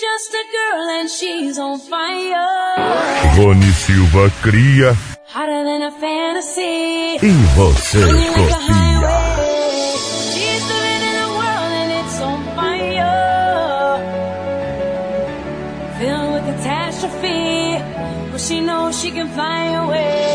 just a girl and she's on fire. Rony Silva cria. Hotter than a fantasy. E você copia. Filled with catastrophe, but she knows she can fly away.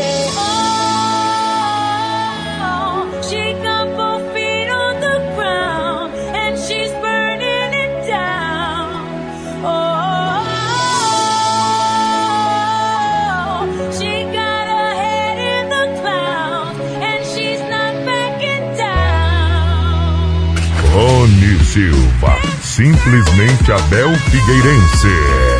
simplesmente Abel Figueirense.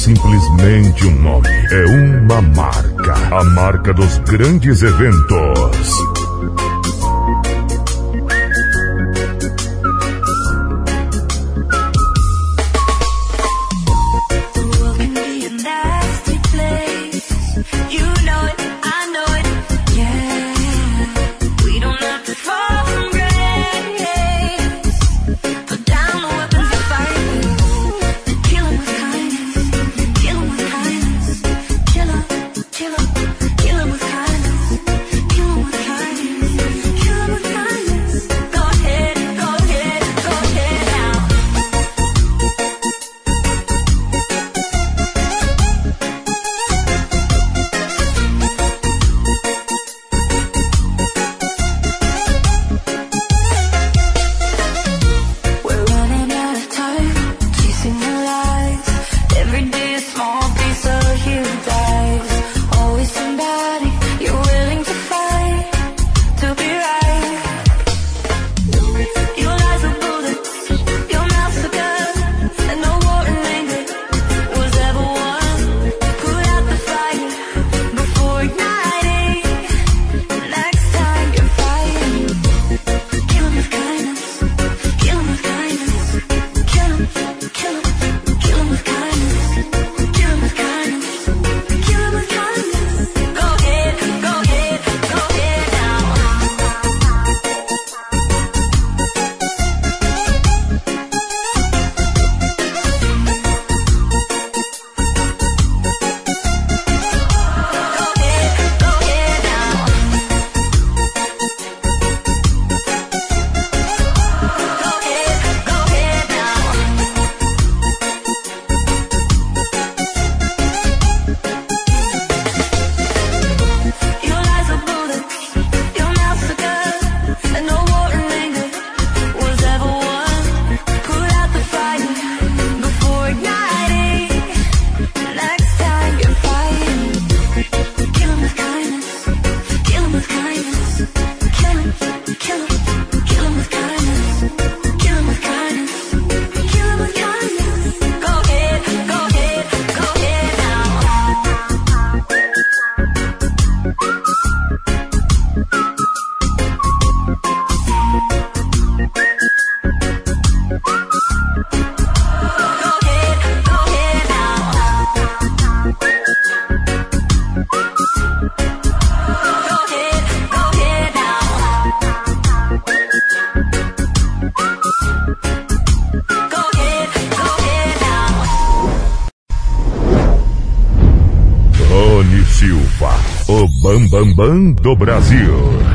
simplesmente um nome, é uma marca. A marca dos grandes eventos. Bando Brasil.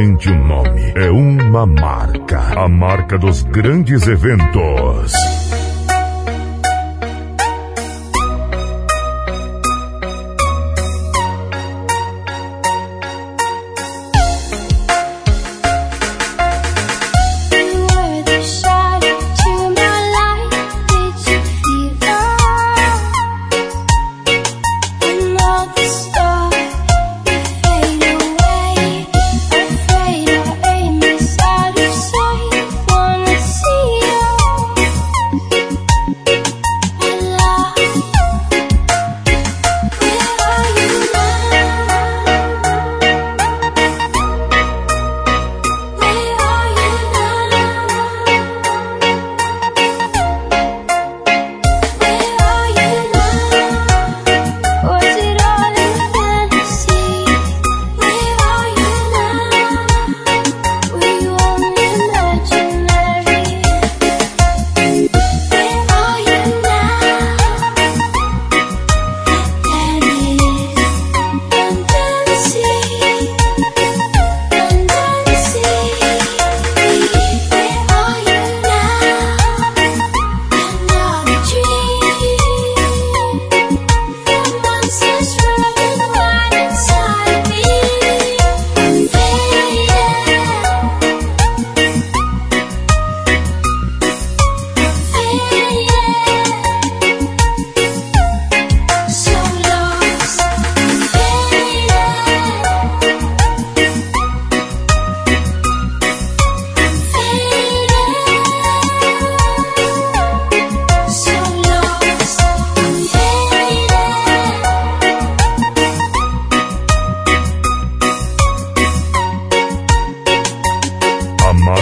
somente um nome, é uma marca. A marca dos grandes eventos.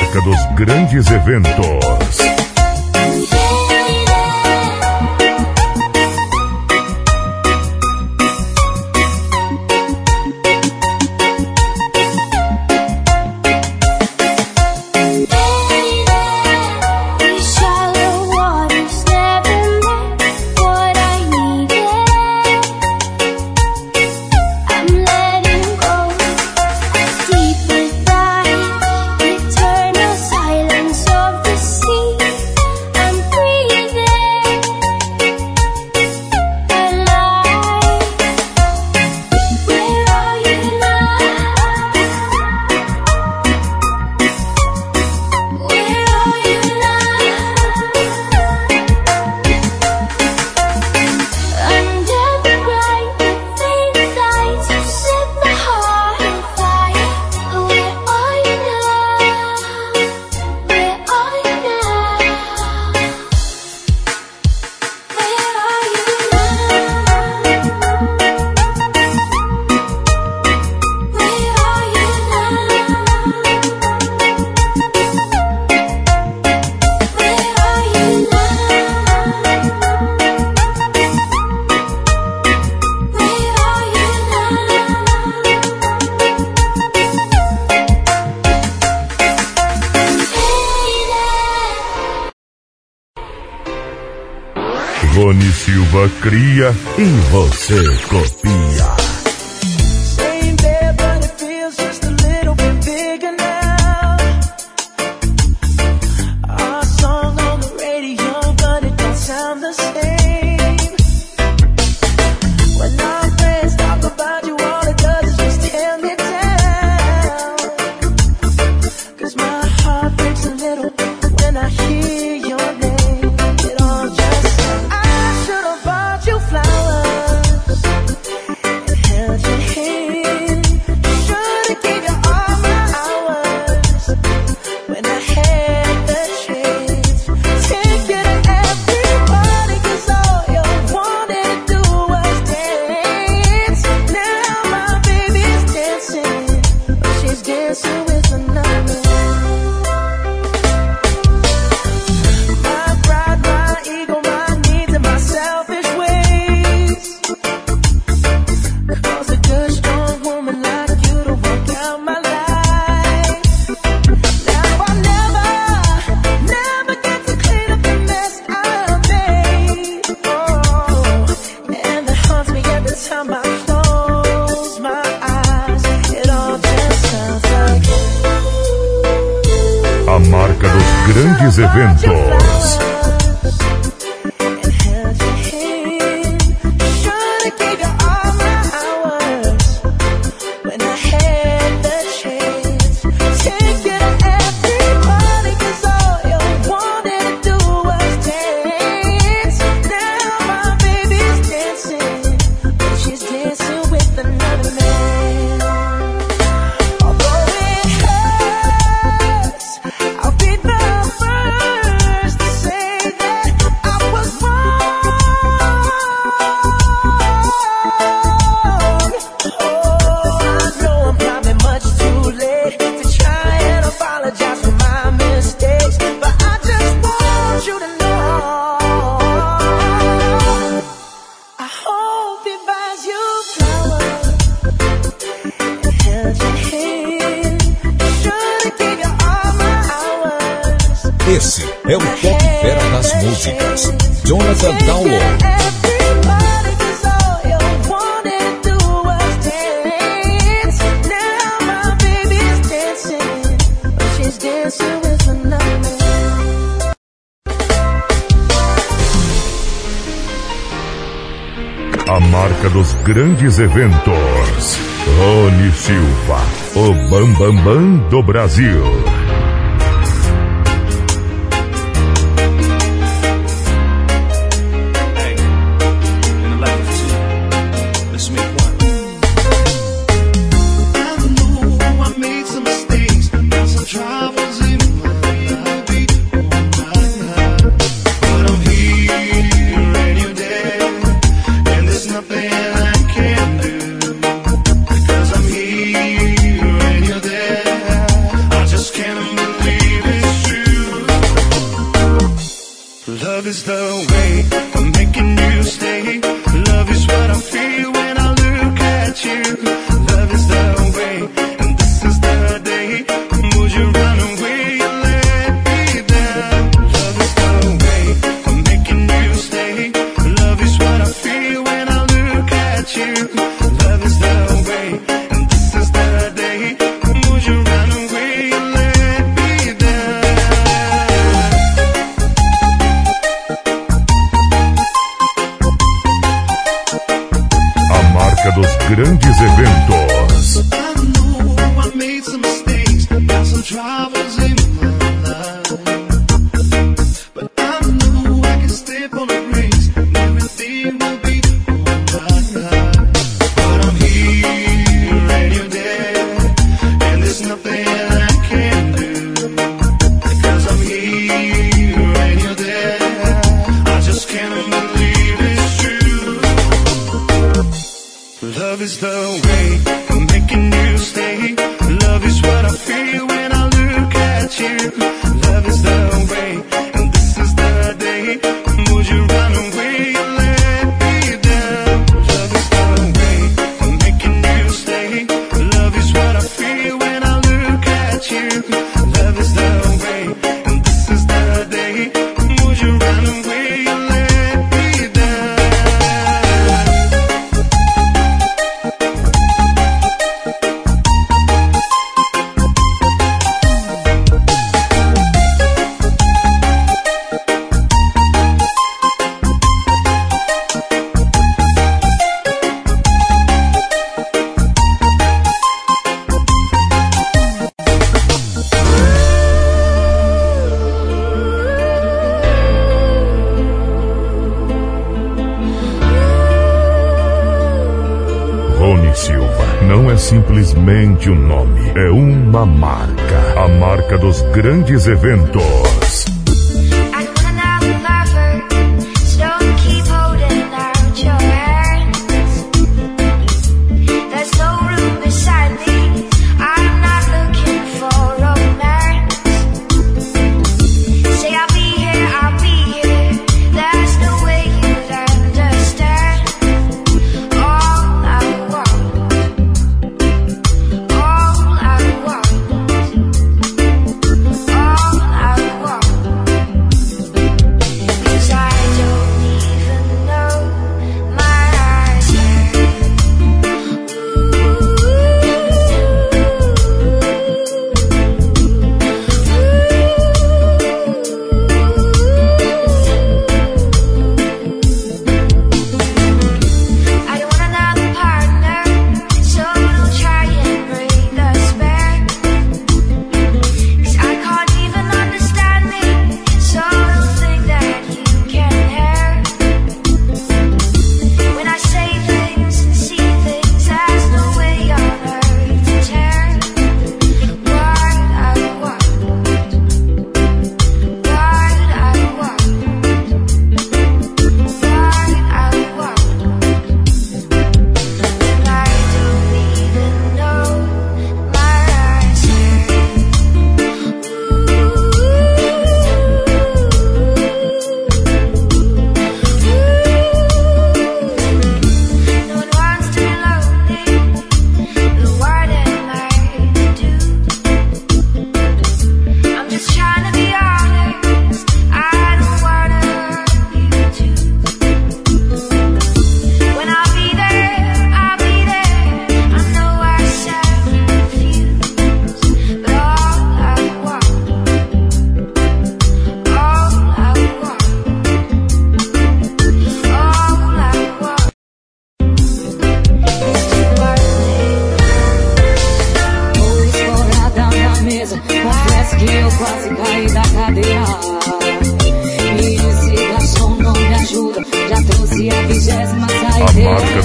marca dos grandes eventos. alegria. eventos. Rony Silva, o Bambambam Bam Bam do Brasil. somente um nome, é uma marca. A marca dos grandes eventos.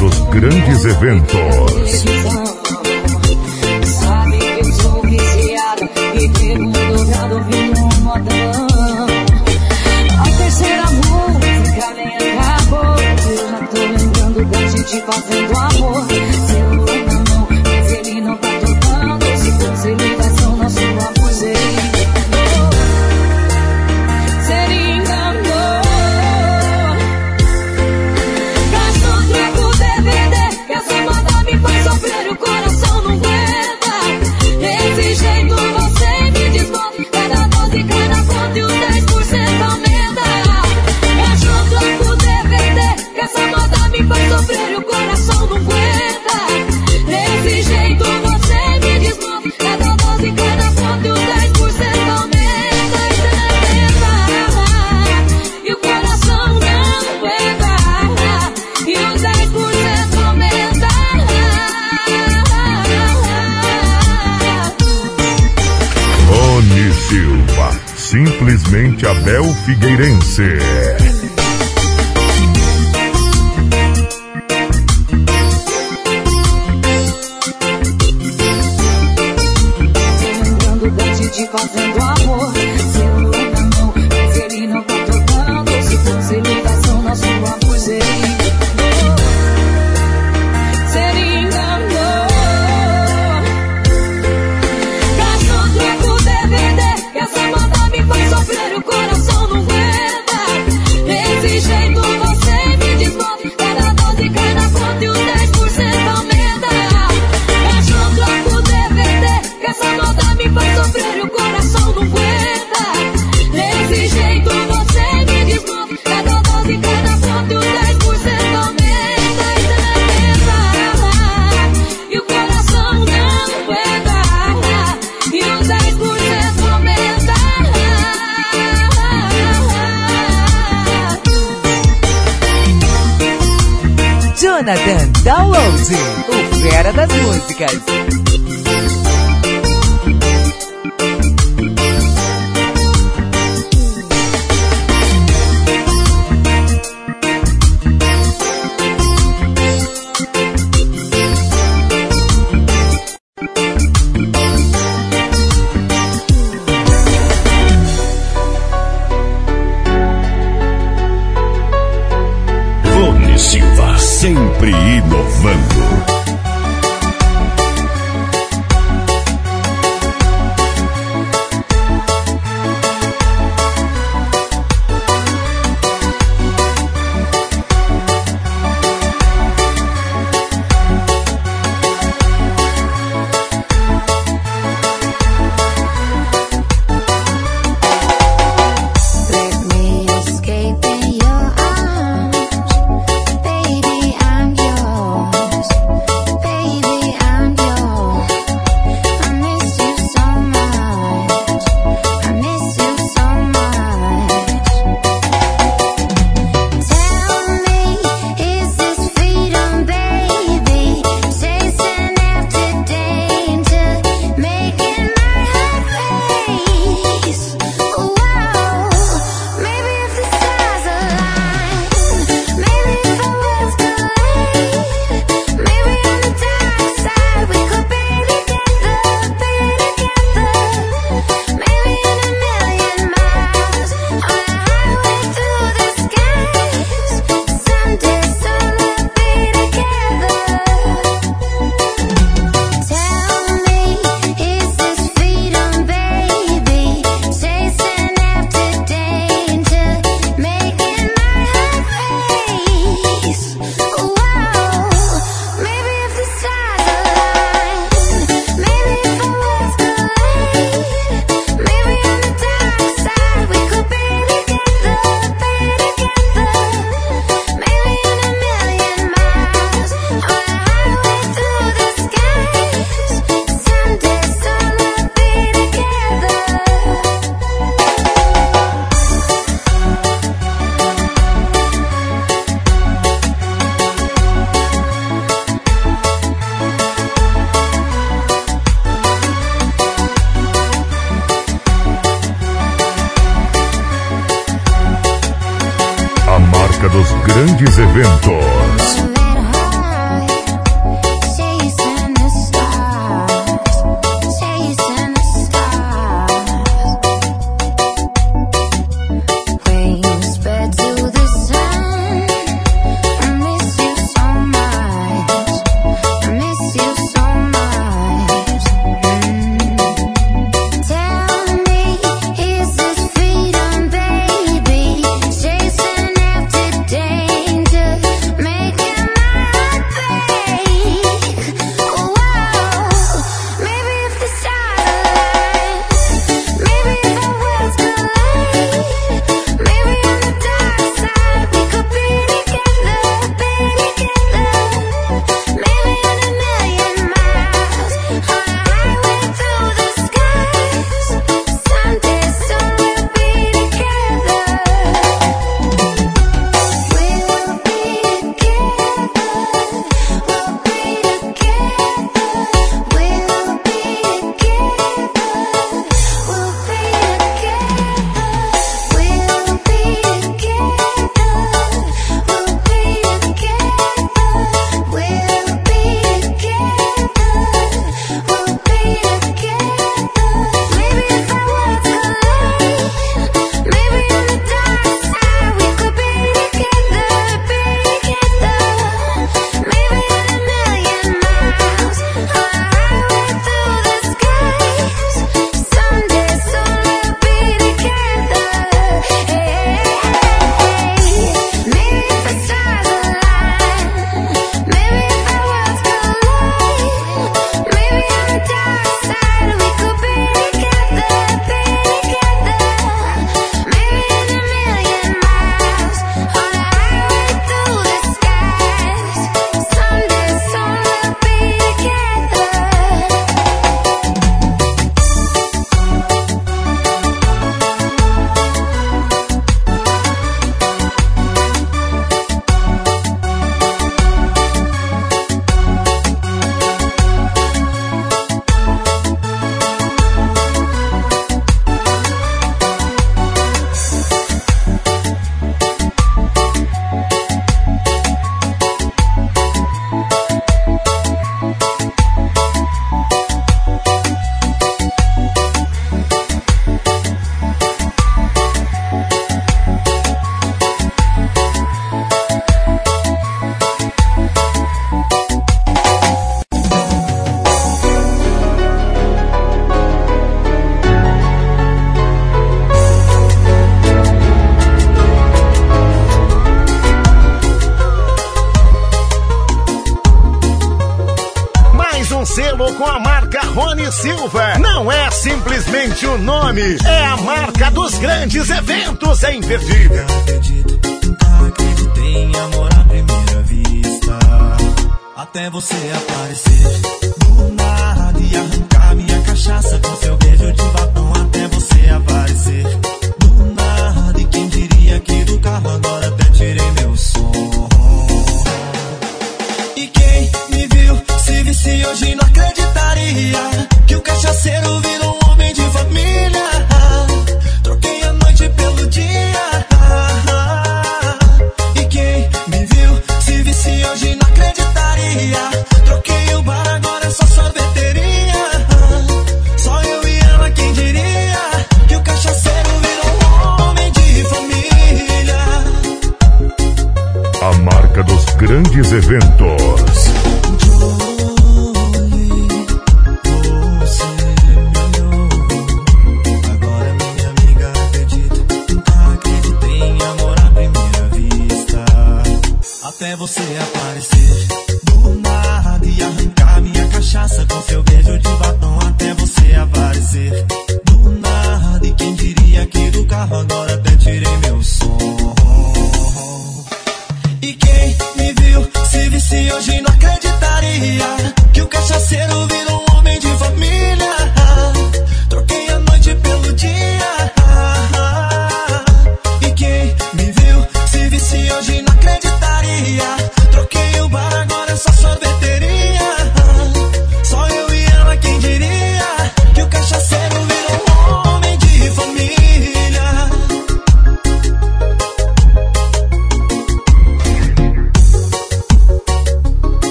dos grandes eventos. Sabe que eu sou viciada e é modão. A terceira acabou. Eu já tô lembrando da gente fazendo amor. Abel Figueirense. guys.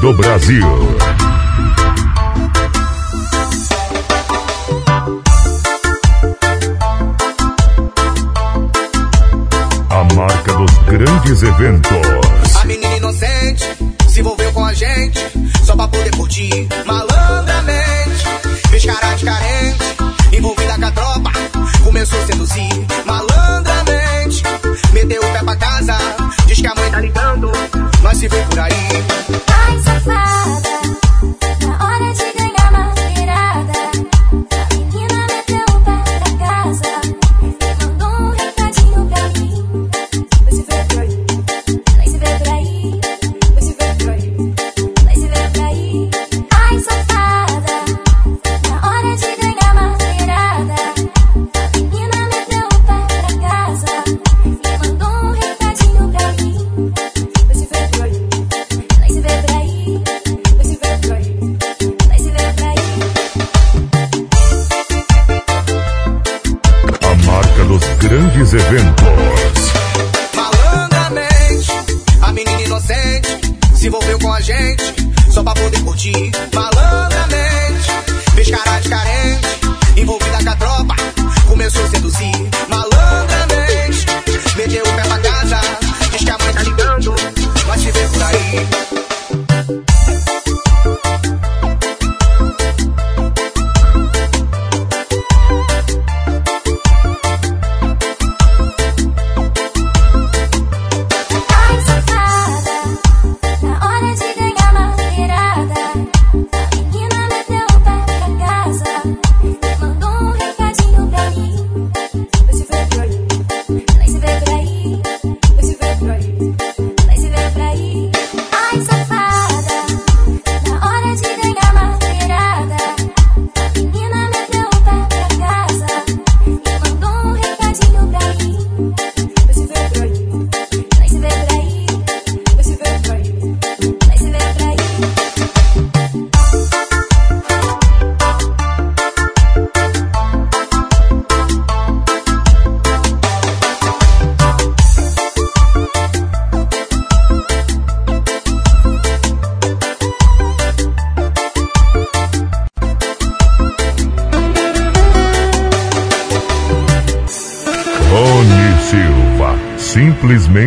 do Brasil.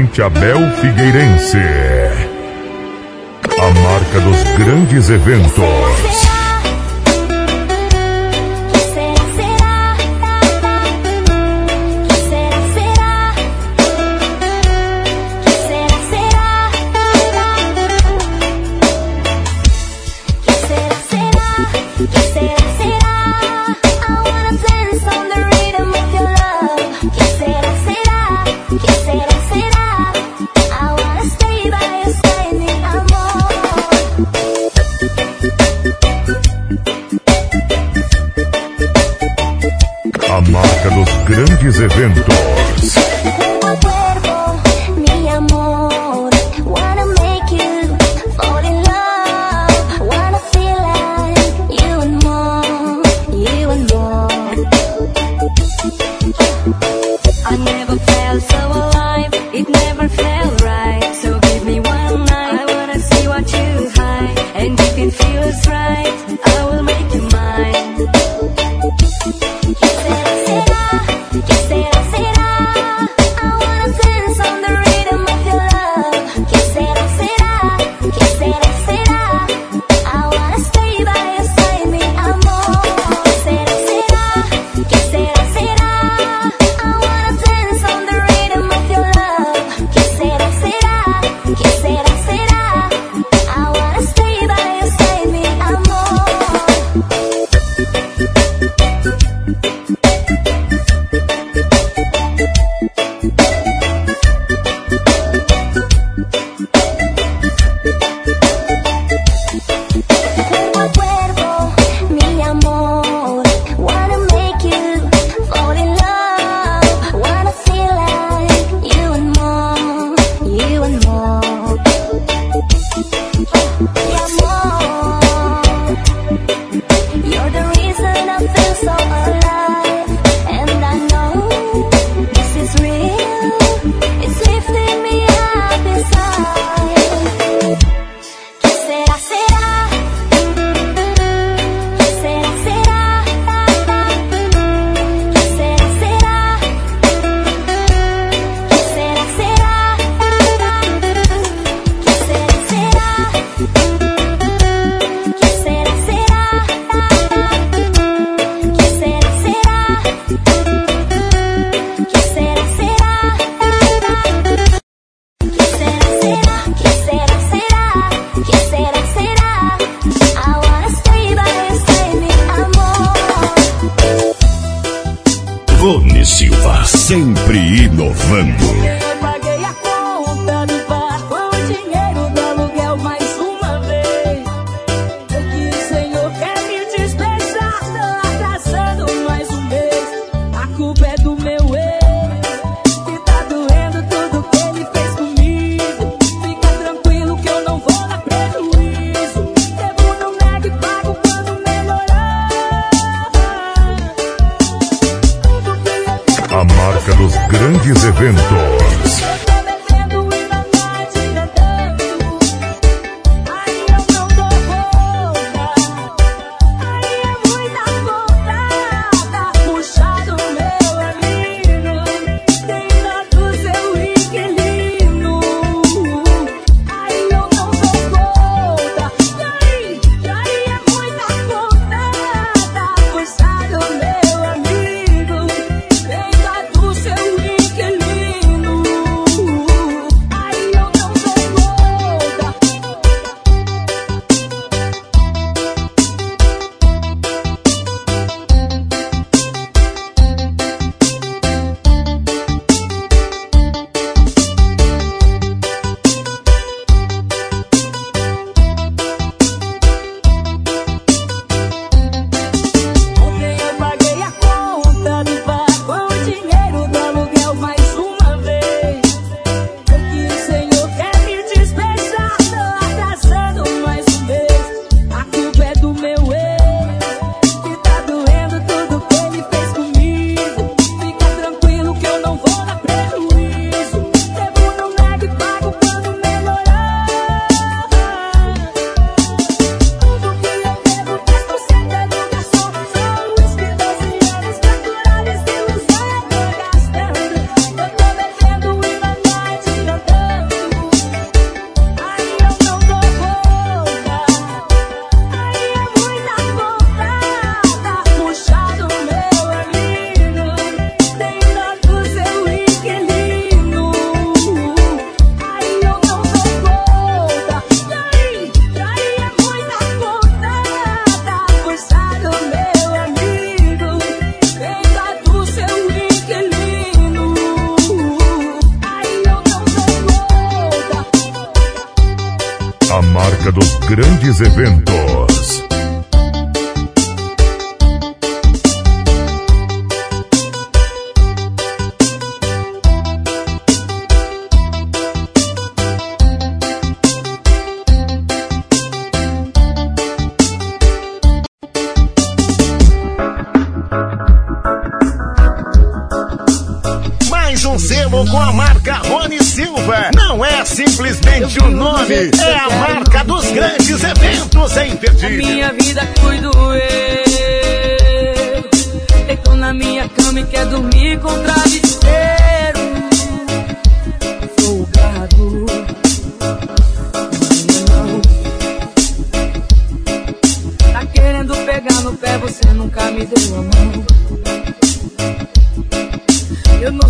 Restaurante Abel Figueirense. A marca dos grandes eventos.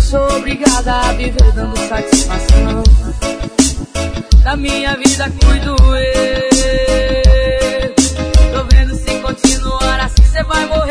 eu sou obrigada a viver dando satisfação. Da minha vida cuido eu. Tô vendo se continuar assim, você vai morrer.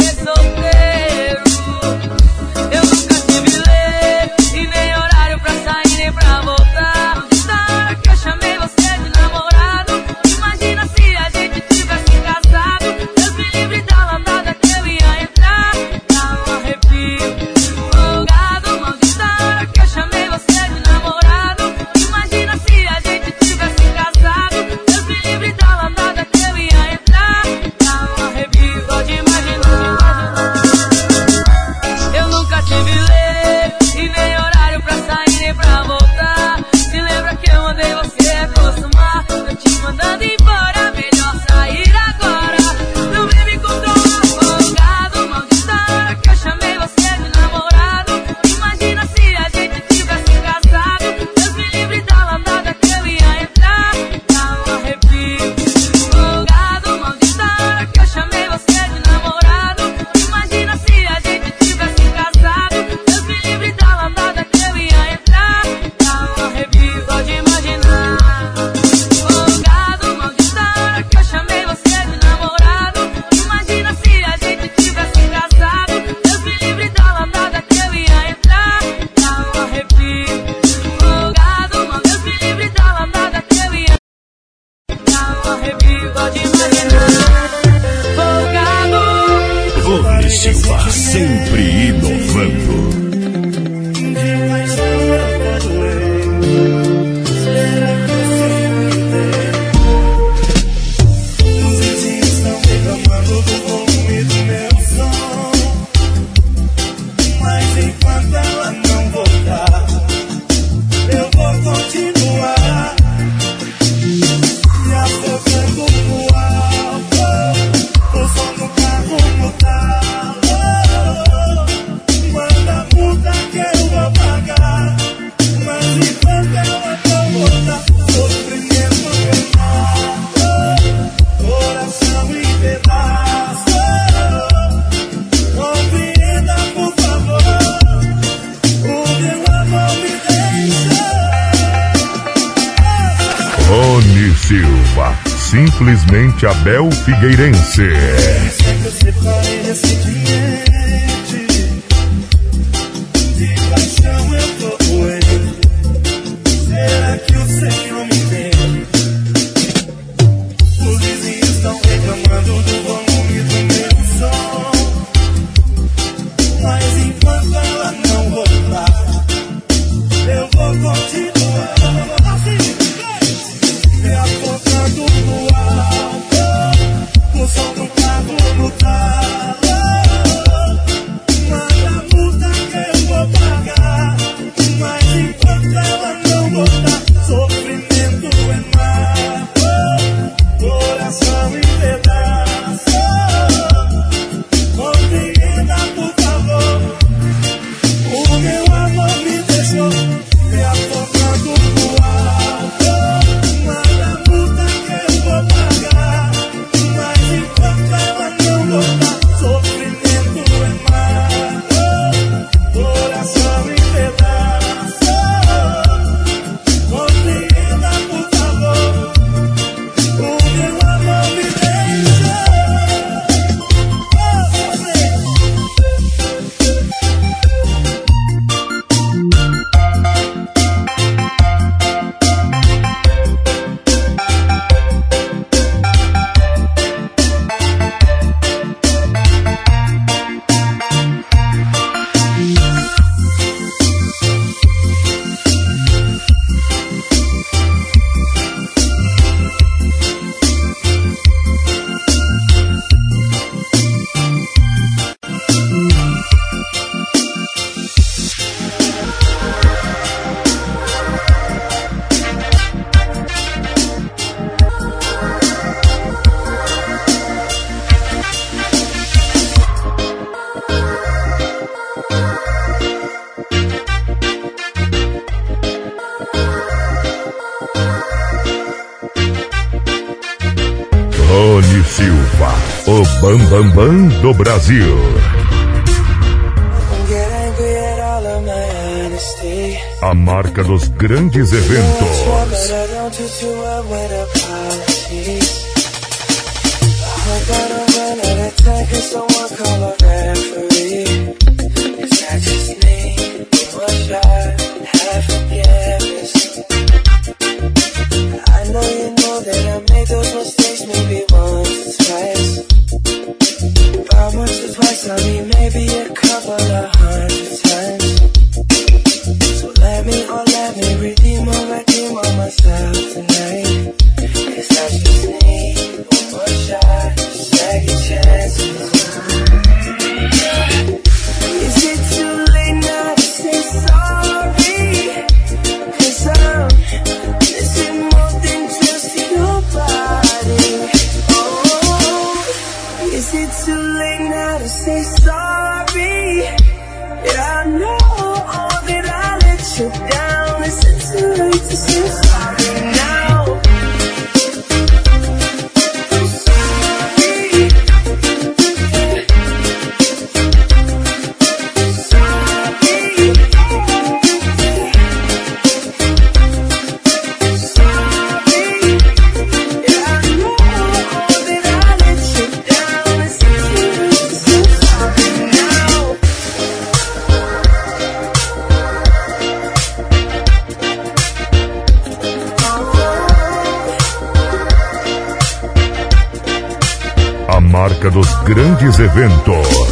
Grandes eventos.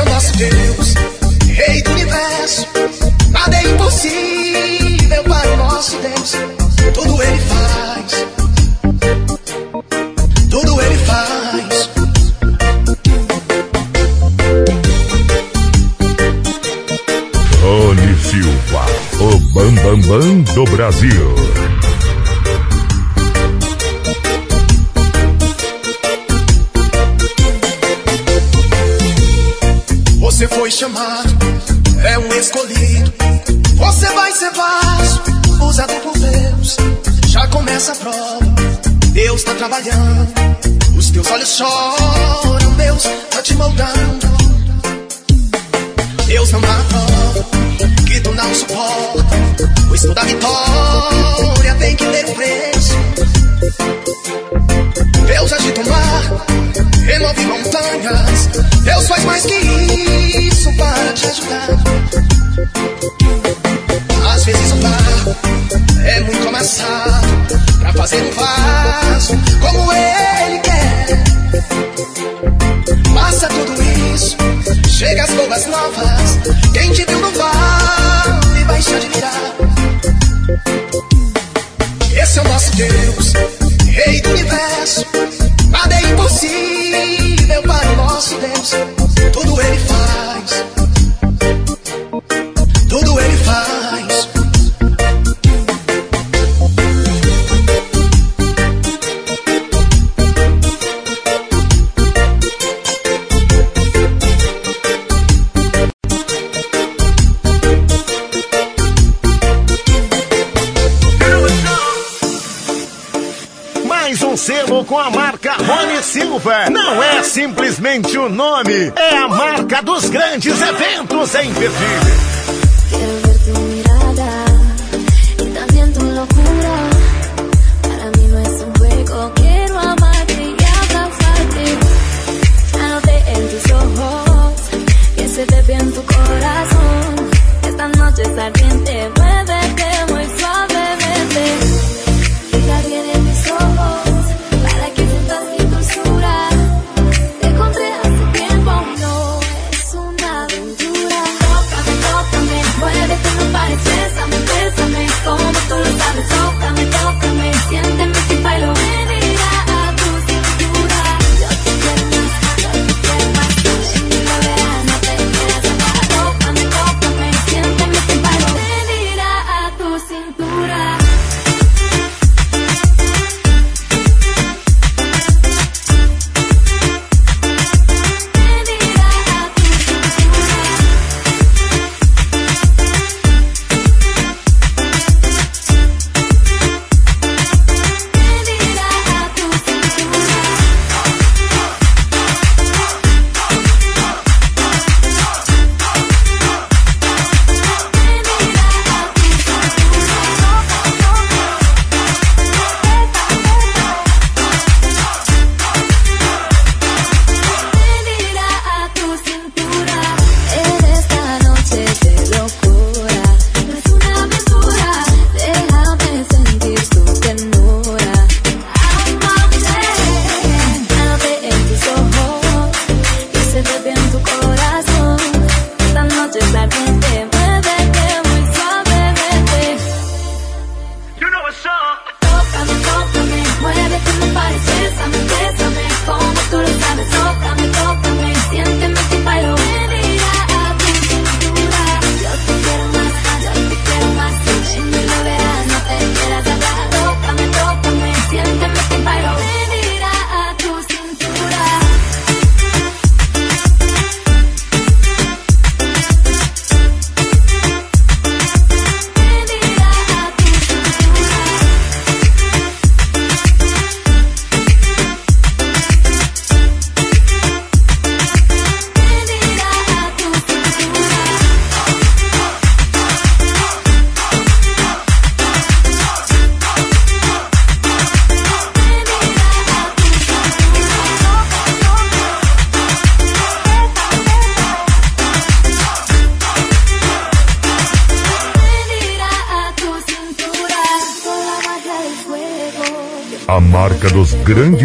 É o nosso Deus, Rei do universo. Nada é impossível para o nosso Deus. Tudo ele faz. Tudo ele faz. Rony Silva, o Bambambam Bam Bam do Brasil. É um escolhido. Você vai ser vaso, usado por Deus. Já começa a prova, Deus tá trabalhando. Os teus olhos choram, Deus tá te moldando. Deus não dá prova, que tu não suporta. Pois toda vitória tem que ter um preço. Deus agita o mar, remove montanhas. Deus faz mais que isso para te ajudar. Às vezes o barco é muito amassado pra fazer um vaso como ele quer. Passa tudo isso, chega as boas novas. Quem te viu no vale vai te admirar. Esse é o nosso Deus, nosso Deus. Tudo ele faz. Tudo ele faz. Mais um selo com a marca Silva. Não é simplesmente o nome, é a marca dos grandes eventos em Virgínia.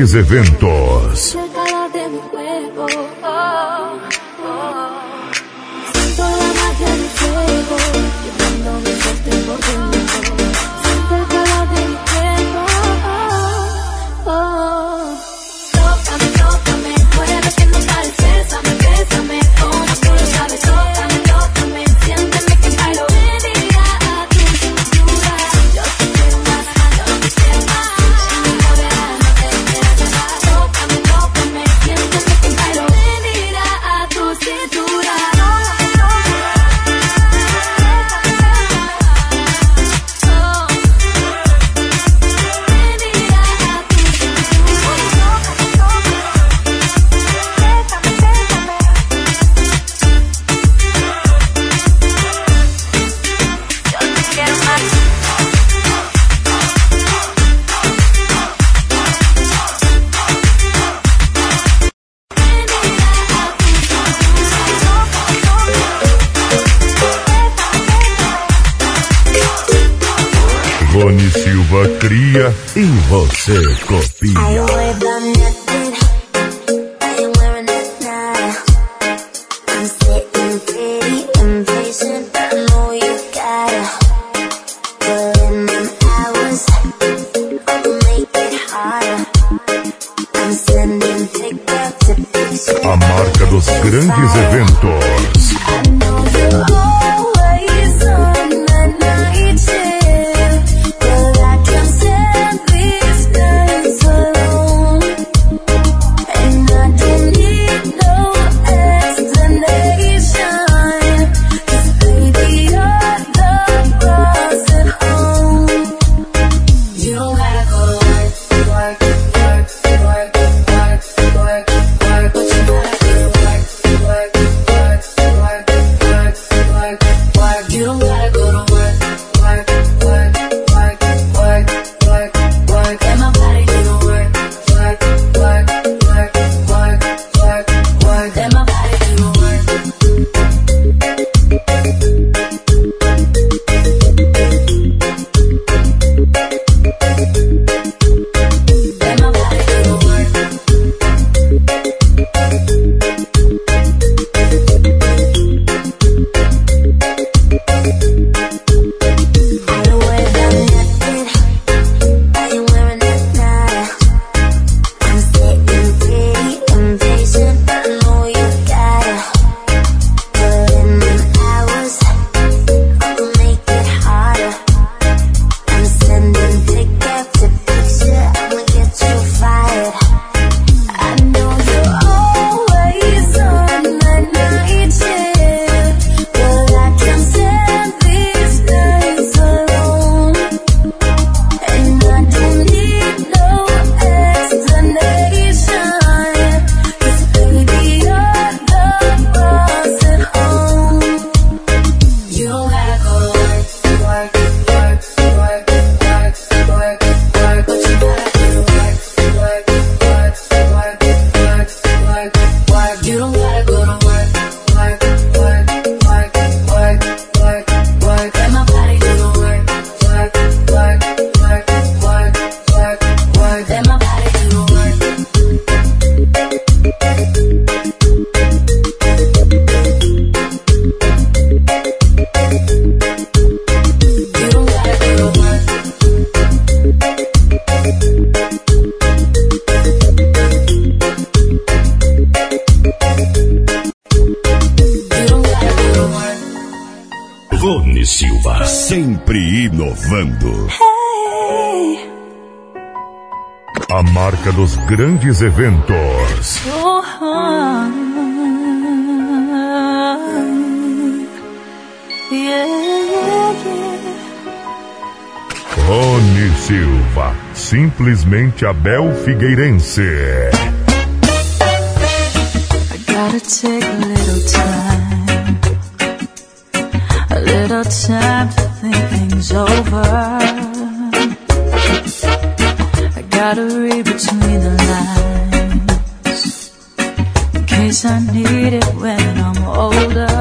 Mix Eventos. grandes eventos. Abel Figueirense. gotta take a little time, a little time to think things over. I gotta read between the lines in case I need it when I'm older.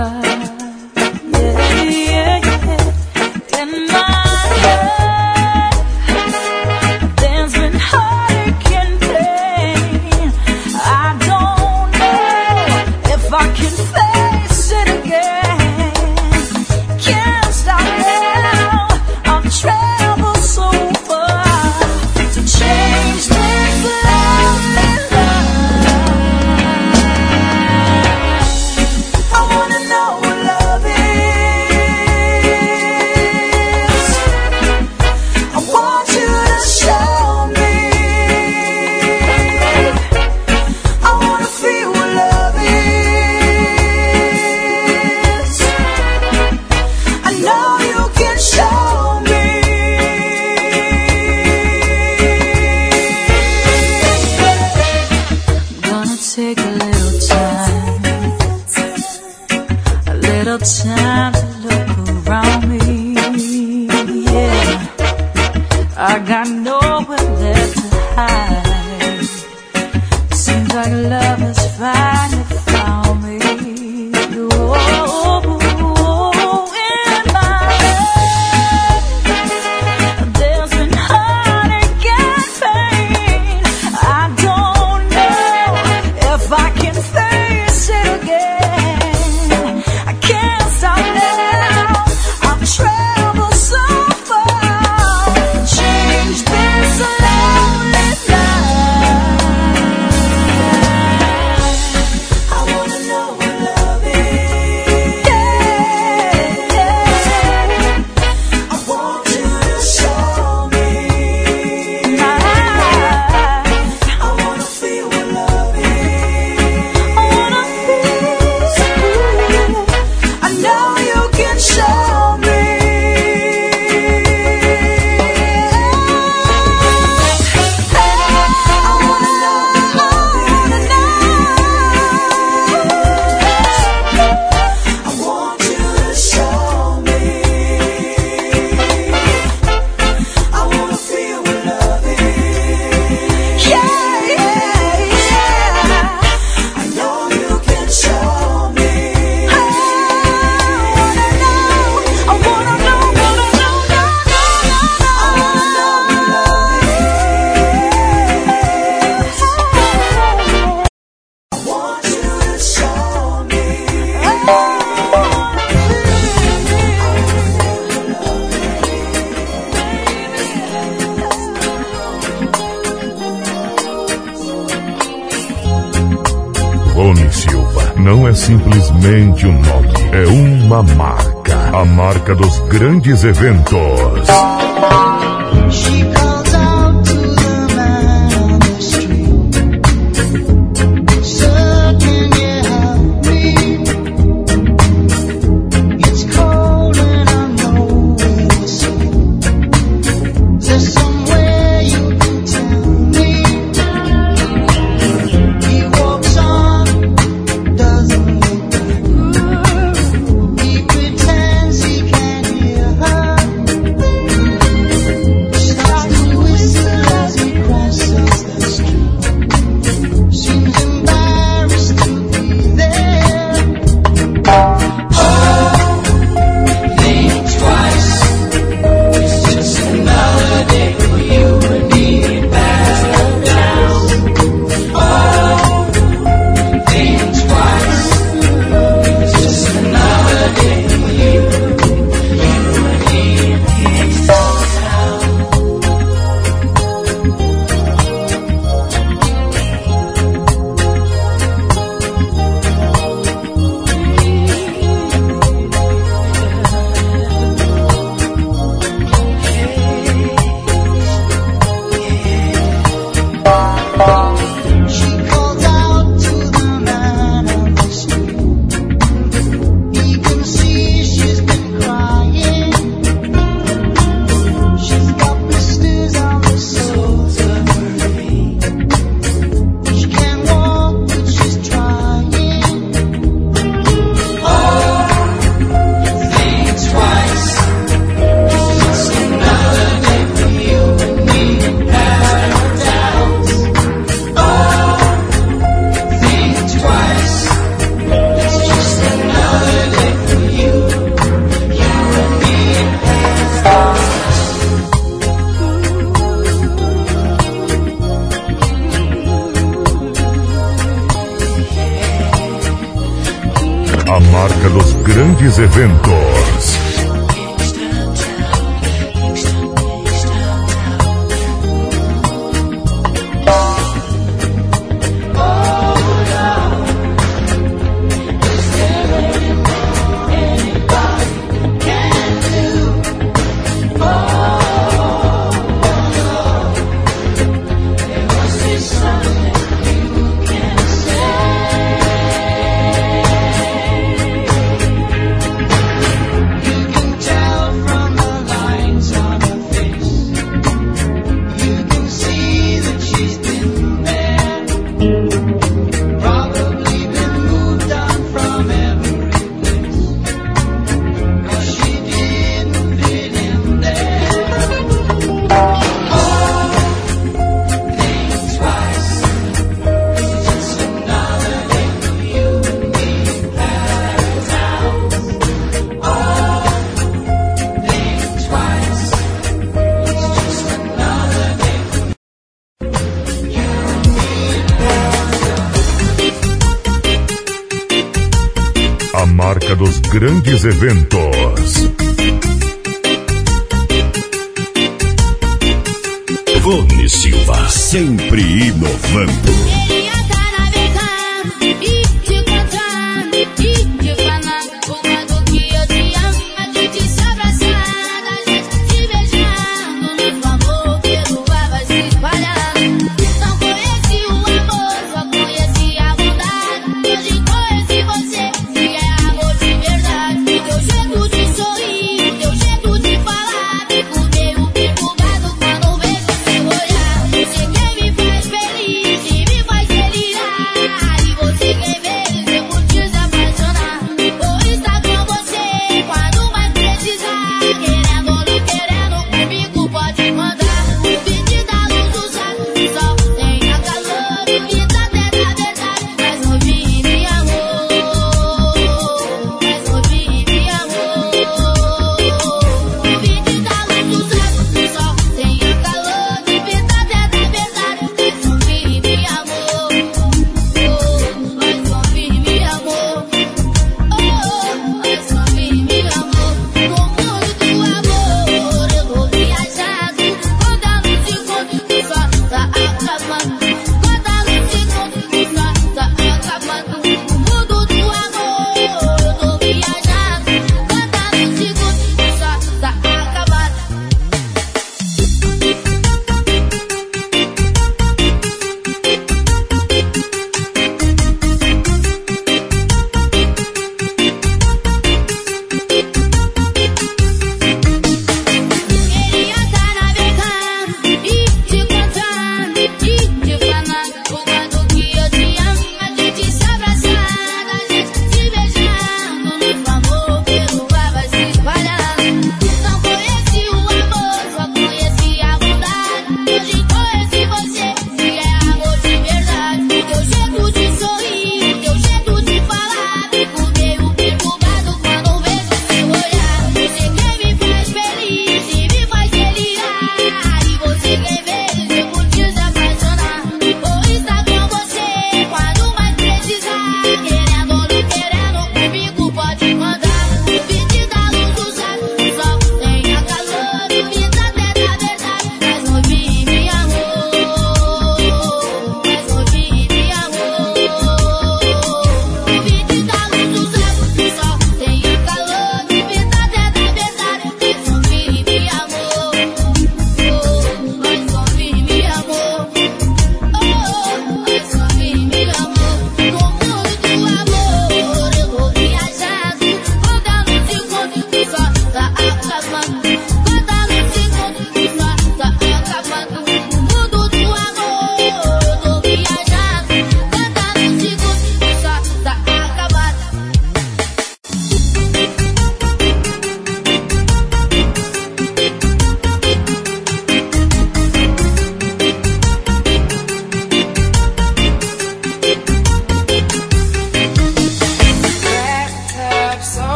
A marca dos grandes eventos. Eventos. Vone Silva, sempre inovando.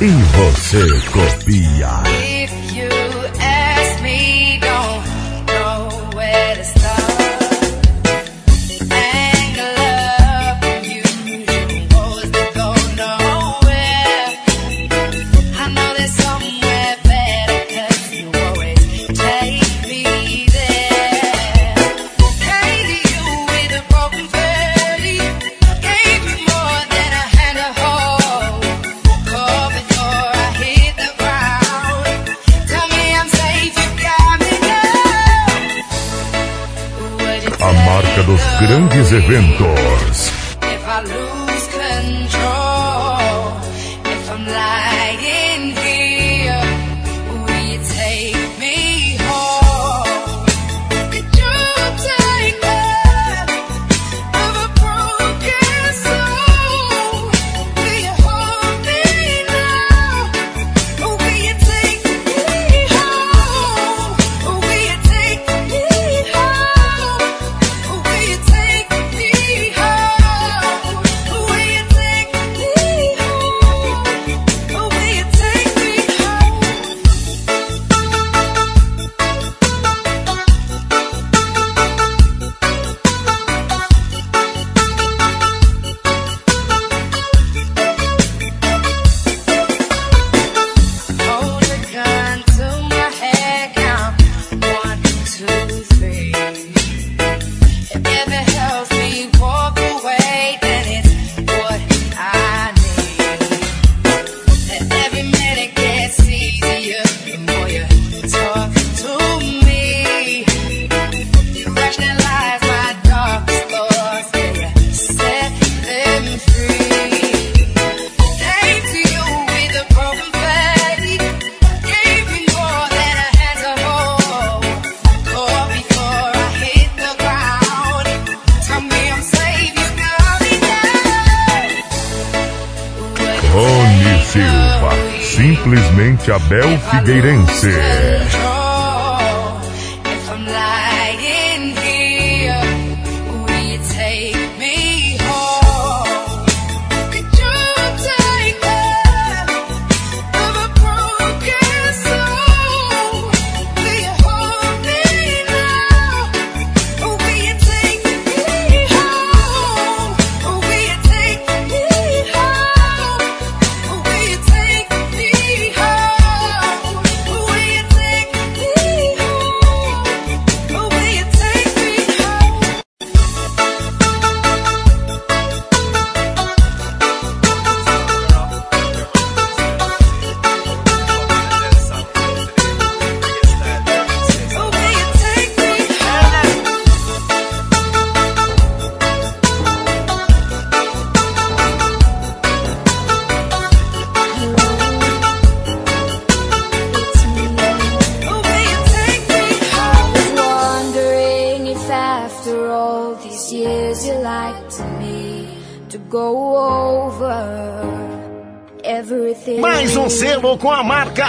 e você copia.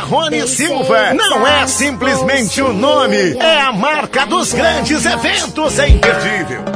Rony Silva. não é simplesmente o um nome, é a marca dos grandes eventos, é imperdível.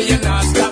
je nas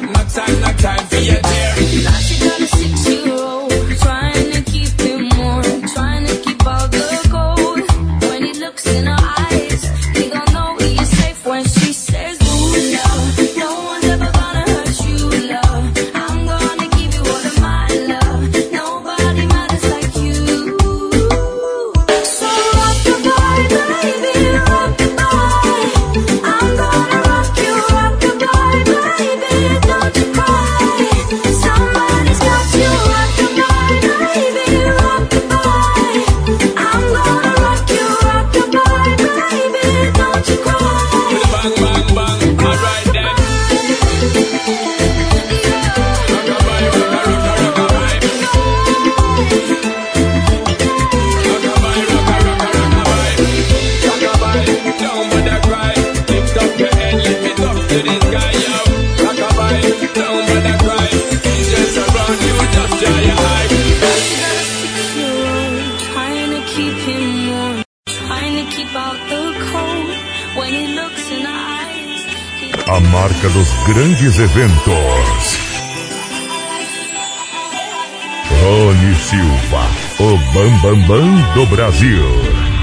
dos grandes eventos. Rony Silva, o Bambambam Bam Bam do Brasil.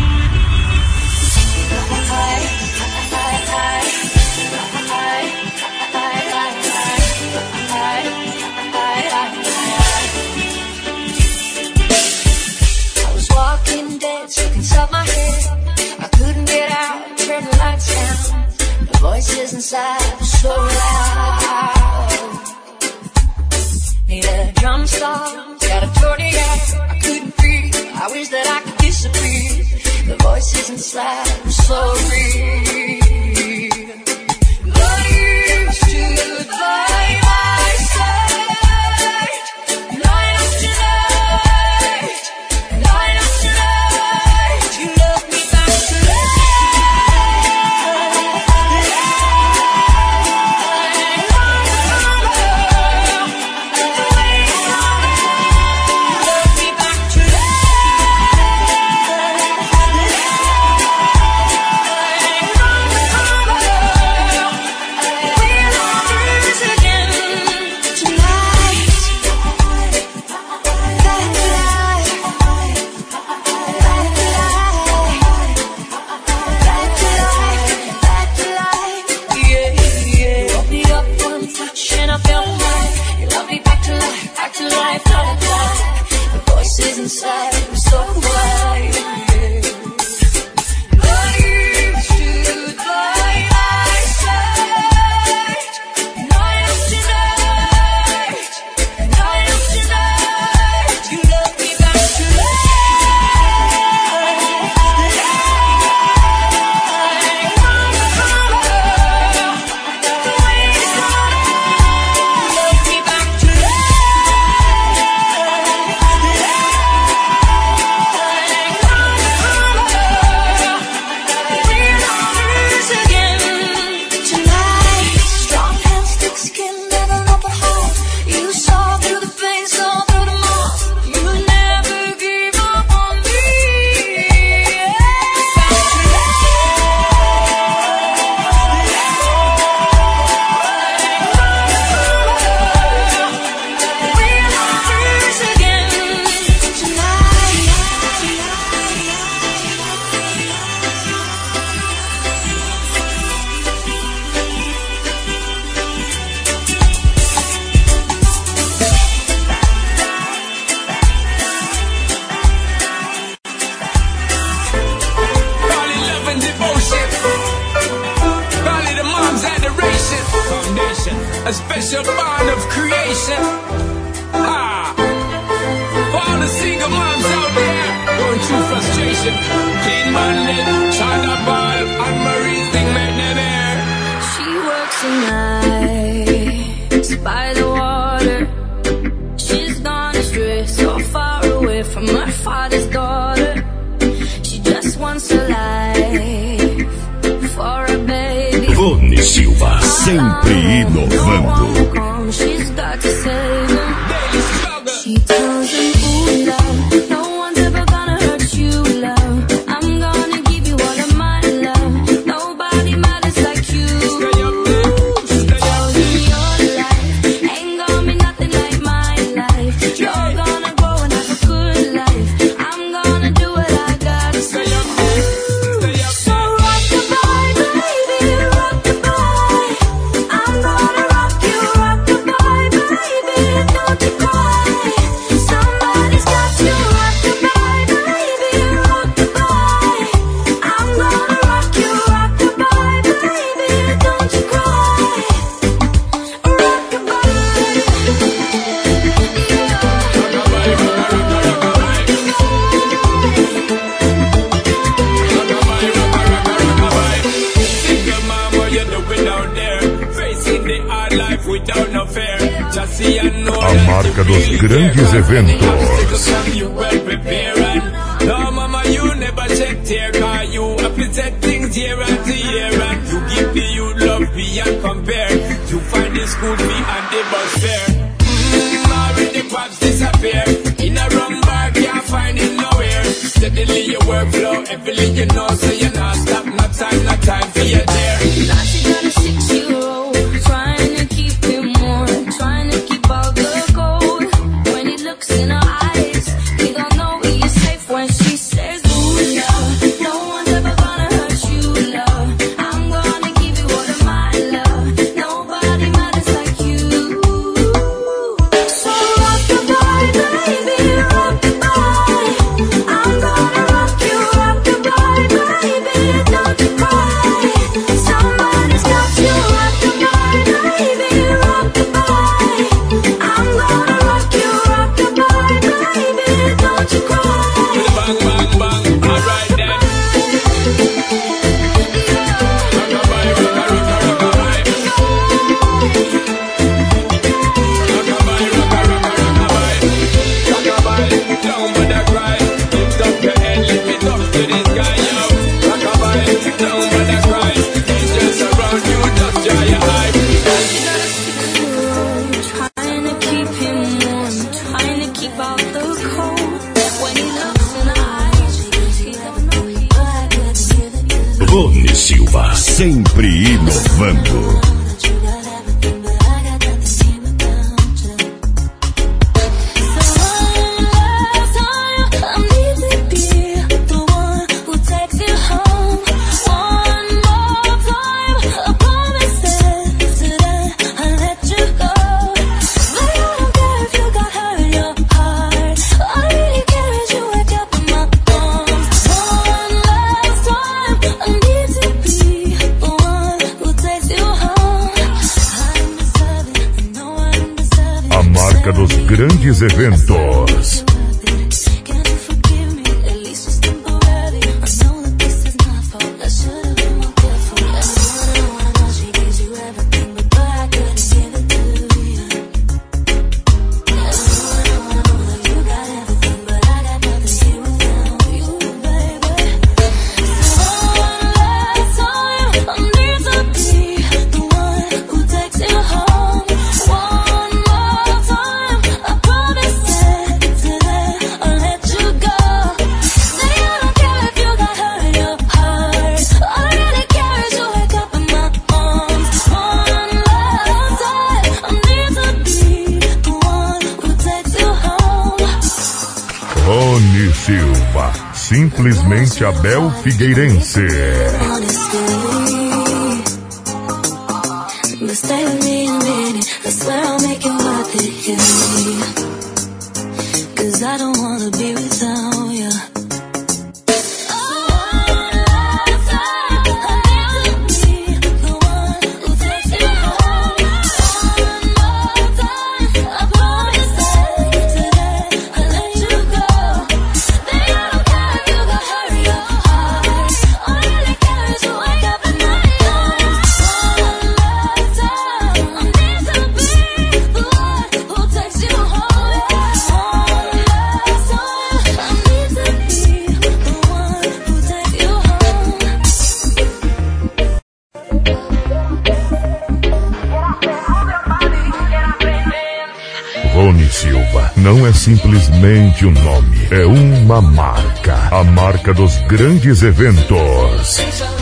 não é simplesmente um nome, é uma marca. A marca dos grandes eventos.